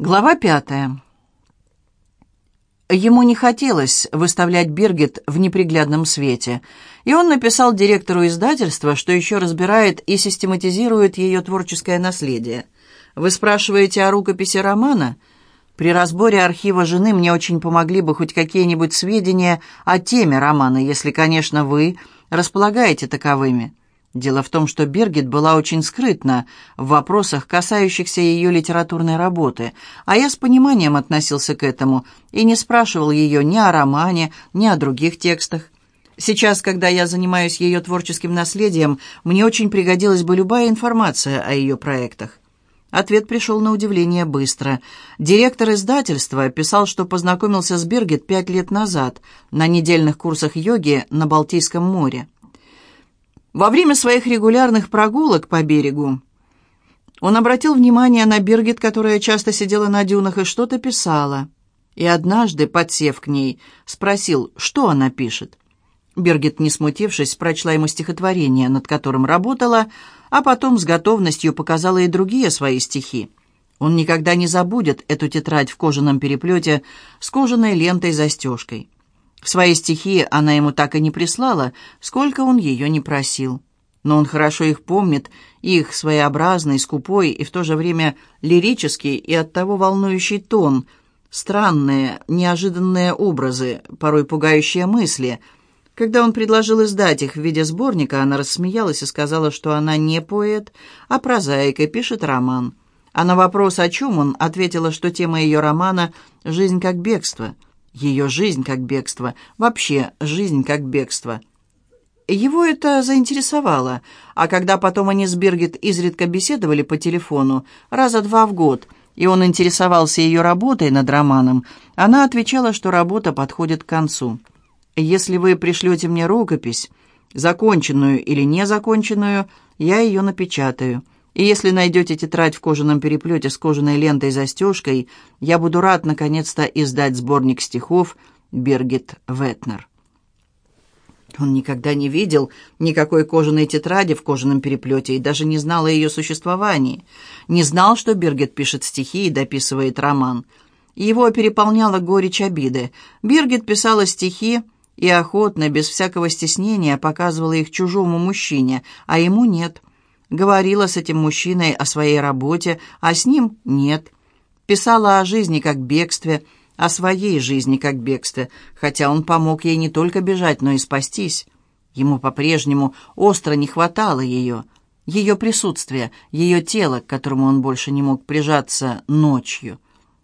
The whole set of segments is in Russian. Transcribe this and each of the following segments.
Глава пятая. Ему не хотелось выставлять Биргит в неприглядном свете, и он написал директору издательства, что еще разбирает и систематизирует ее творческое наследие. «Вы спрашиваете о рукописи романа?» При разборе архива жены мне очень помогли бы хоть какие-нибудь сведения о теме романа, если, конечно, вы располагаете таковыми. Дело в том, что Бергет была очень скрытна в вопросах, касающихся ее литературной работы, а я с пониманием относился к этому и не спрашивал ее ни о романе, ни о других текстах. Сейчас, когда я занимаюсь ее творческим наследием, мне очень пригодилась бы любая информация о ее проектах. Ответ пришел на удивление быстро. Директор издательства писал, что познакомился с Бергет пять лет назад на недельных курсах йоги на Балтийском море. Во время своих регулярных прогулок по берегу он обратил внимание на Бергет, которая часто сидела на дюнах и что-то писала. И однажды, подсев к ней, спросил, что она пишет. Бергет, не смутившись, прочла ему стихотворение, над которым работала, а потом с готовностью показала и другие свои стихи. Он никогда не забудет эту тетрадь в кожаном переплете с кожаной лентой-застежкой. Свои стихи она ему так и не прислала, сколько он ее не просил. Но он хорошо их помнит, их своеобразный, скупой и в то же время лирический и оттого волнующий тон, странные, неожиданные образы, порой пугающие мысли. Когда он предложил издать их в виде сборника, она рассмеялась и сказала, что она не поэт, а прозаик и пишет роман. А на вопрос, о чем он, ответила, что тема ее романа «Жизнь как бегство». Ее жизнь как бегство, вообще жизнь как бегство. Его это заинтересовало, а когда потом они с Бергет изредка беседовали по телефону, раза два в год, и он интересовался ее работой над романом, она отвечала, что работа подходит к концу. «Если вы пришлете мне рукопись, законченную или незаконченную, я ее напечатаю». И если найдете тетрадь в кожаном переплете с кожаной лентой-застежкой, я буду рад наконец-то издать сборник стихов Бергет Ветнер. Он никогда не видел никакой кожаной тетради в кожаном переплете и даже не знал о ее существовании. Не знал, что Бергет пишет стихи и дописывает роман. Его переполняла горечь обиды. Бергет писала стихи и охотно, без всякого стеснения, показывала их чужому мужчине, а ему нет – Говорила с этим мужчиной о своей работе, а с ним нет. Писала о жизни как бегстве, о своей жизни как бегстве, хотя он помог ей не только бежать, но и спастись. Ему по-прежнему остро не хватало ее, ее присутствия, ее тела, к которому он больше не мог прижаться ночью.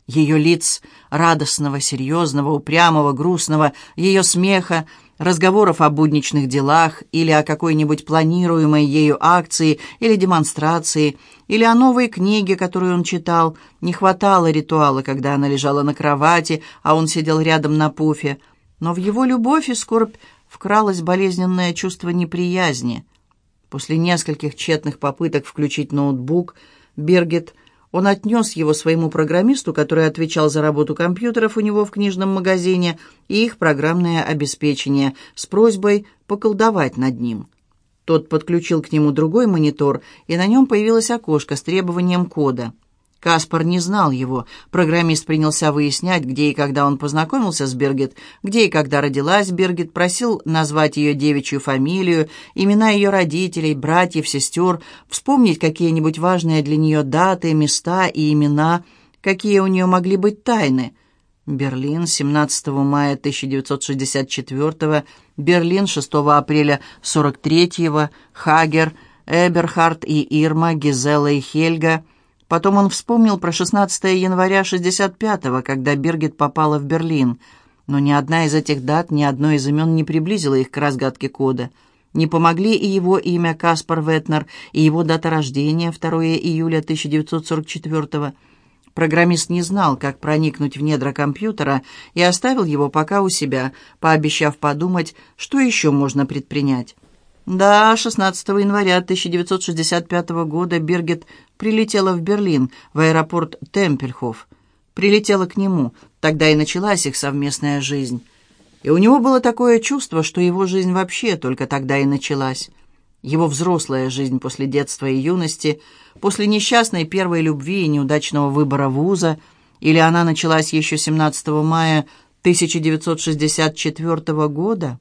Ее лиц радостного, серьезного, упрямого, грустного, ее смеха, разговоров о будничных делах или о какой-нибудь планируемой ею акции или демонстрации, или о новой книге, которую он читал. Не хватало ритуала, когда она лежала на кровати, а он сидел рядом на пуфе. Но в его любовь и скорбь вкралось болезненное чувство неприязни. После нескольких тщетных попыток включить ноутбук, Бергет – он отнес его своему программисту, который отвечал за работу компьютеров у него в книжном магазине и их программное обеспечение, с просьбой поколдовать над ним. Тот подключил к нему другой монитор, и на нем появилось окошко с требованием кода – Каспар не знал его. Программист принялся выяснять, где и когда он познакомился с Бергет, где и когда родилась Бергет, просил назвать ее девичью фамилию, имена ее родителей, братьев, сестер, вспомнить какие-нибудь важные для нее даты, места и имена, какие у нее могли быть тайны. Берлин, 17 мая 1964 Берлин, 6 апреля 43 Хагер, Эберхард и Ирма, Гизела и Хельга – Потом он вспомнил про 16 января 65-го, когда Бергет попала в Берлин. Но ни одна из этих дат, ни одно из имен не приблизило их к разгадке кода. Не помогли и его имя Каспар Ветнер, и его дата рождения, 2 июля 1944-го. Программист не знал, как проникнуть в недра компьютера, и оставил его пока у себя, пообещав подумать, что еще можно предпринять. Да, 16 января 1965 года Бергет прилетела в Берлин, в аэропорт Темпельхоф. Прилетела к нему, тогда и началась их совместная жизнь. И у него было такое чувство, что его жизнь вообще только тогда и началась. Его взрослая жизнь после детства и юности, после несчастной первой любви и неудачного выбора вуза, Или она началась еще 17 мая 1964 года?